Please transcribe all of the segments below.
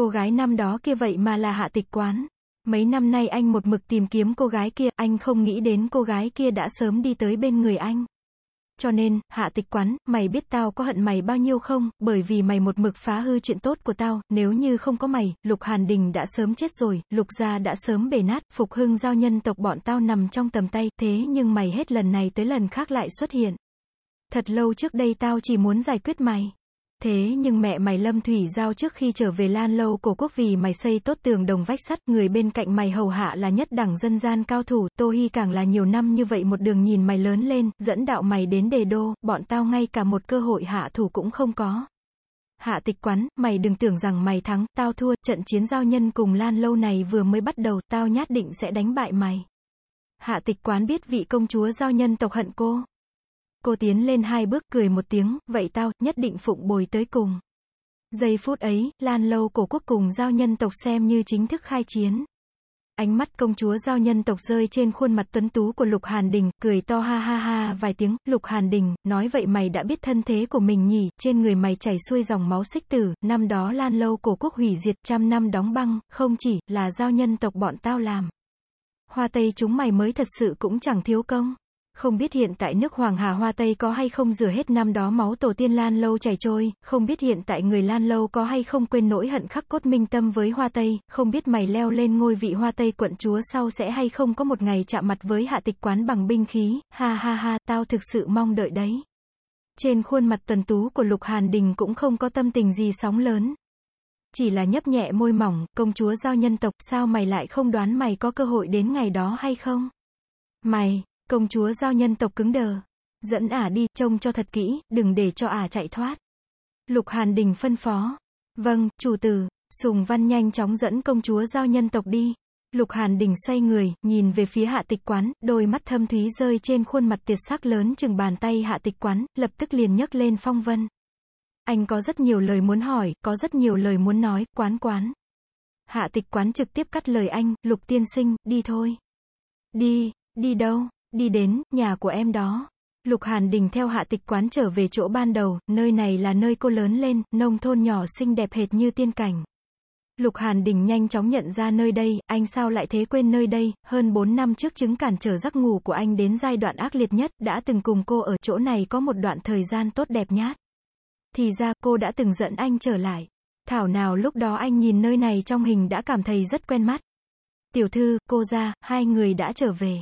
Cô gái năm đó kia vậy mà là hạ tịch quán. Mấy năm nay anh một mực tìm kiếm cô gái kia, anh không nghĩ đến cô gái kia đã sớm đi tới bên người anh. Cho nên, hạ tịch quán, mày biết tao có hận mày bao nhiêu không, bởi vì mày một mực phá hư chuyện tốt của tao, nếu như không có mày, Lục Hàn Đình đã sớm chết rồi, Lục gia đã sớm bể nát, phục hưng giao nhân tộc bọn tao nằm trong tầm tay, thế nhưng mày hết lần này tới lần khác lại xuất hiện. Thật lâu trước đây tao chỉ muốn giải quyết mày. Thế nhưng mẹ mày Lâm Thủy Giao trước khi trở về Lan Lâu cổ quốc vì mày xây tốt tường đồng vách sắt, người bên cạnh mày hầu hạ là nhất đẳng dân gian cao thủ, Tô Hi càng là nhiều năm như vậy một đường nhìn mày lớn lên, dẫn đạo mày đến đề đô, bọn tao ngay cả một cơ hội hạ thủ cũng không có. Hạ tịch quán, mày đừng tưởng rằng mày thắng, tao thua, trận chiến giao nhân cùng Lan Lâu này vừa mới bắt đầu, tao nhát định sẽ đánh bại mày. Hạ tịch quán biết vị công chúa giao nhân tộc hận cô. Cô tiến lên hai bước cười một tiếng, vậy tao, nhất định phụng bồi tới cùng. Giây phút ấy, Lan Lâu cổ quốc cùng giao nhân tộc xem như chính thức khai chiến. Ánh mắt công chúa giao nhân tộc rơi trên khuôn mặt tuấn tú của Lục Hàn Đình, cười to ha ha ha vài tiếng, Lục Hàn Đình, nói vậy mày đã biết thân thế của mình nhỉ, trên người mày chảy xuôi dòng máu xích tử, năm đó Lan Lâu cổ quốc hủy diệt, trăm năm đóng băng, không chỉ, là giao nhân tộc bọn tao làm. Hoa Tây chúng mày mới thật sự cũng chẳng thiếu công. Không biết hiện tại nước Hoàng Hà Hoa Tây có hay không rửa hết năm đó máu tổ tiên Lan Lâu chảy trôi, không biết hiện tại người Lan Lâu có hay không quên nỗi hận khắc cốt minh tâm với Hoa Tây, không biết mày leo lên ngôi vị Hoa Tây quận chúa sau sẽ hay không có một ngày chạm mặt với hạ tịch quán bằng binh khí, ha ha ha, tao thực sự mong đợi đấy. Trên khuôn mặt tuần tú của Lục Hàn Đình cũng không có tâm tình gì sóng lớn. Chỉ là nhấp nhẹ môi mỏng, công chúa giao nhân tộc, sao mày lại không đoán mày có cơ hội đến ngày đó hay không? Mày, Công chúa giao nhân tộc cứng đờ. Dẫn ả đi, trông cho thật kỹ, đừng để cho ả chạy thoát. Lục Hàn Đình phân phó. Vâng, chủ tử. Sùng Văn nhanh chóng dẫn công chúa giao nhân tộc đi. Lục Hàn Đình xoay người, nhìn về phía hạ tịch quán, đôi mắt thâm thúy rơi trên khuôn mặt tiệt sắc lớn chừng bàn tay hạ tịch quán, lập tức liền nhấc lên phong vân. Anh có rất nhiều lời muốn hỏi, có rất nhiều lời muốn nói, quán quán. Hạ tịch quán trực tiếp cắt lời anh, lục tiên sinh, đi thôi. Đi, đi đâu? Đi đến, nhà của em đó. Lục Hàn Đình theo hạ tịch quán trở về chỗ ban đầu, nơi này là nơi cô lớn lên, nông thôn nhỏ xinh đẹp hệt như tiên cảnh. Lục Hàn Đình nhanh chóng nhận ra nơi đây, anh sao lại thế quên nơi đây, hơn 4 năm trước chứng cản trở giấc ngủ của anh đến giai đoạn ác liệt nhất, đã từng cùng cô ở chỗ này có một đoạn thời gian tốt đẹp nhát. Thì ra, cô đã từng dẫn anh trở lại. Thảo nào lúc đó anh nhìn nơi này trong hình đã cảm thấy rất quen mắt. Tiểu thư, cô ra, hai người đã trở về.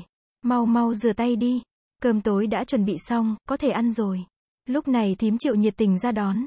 Mau mau rửa tay đi. Cơm tối đã chuẩn bị xong, có thể ăn rồi. Lúc này thím triệu nhiệt tình ra đón.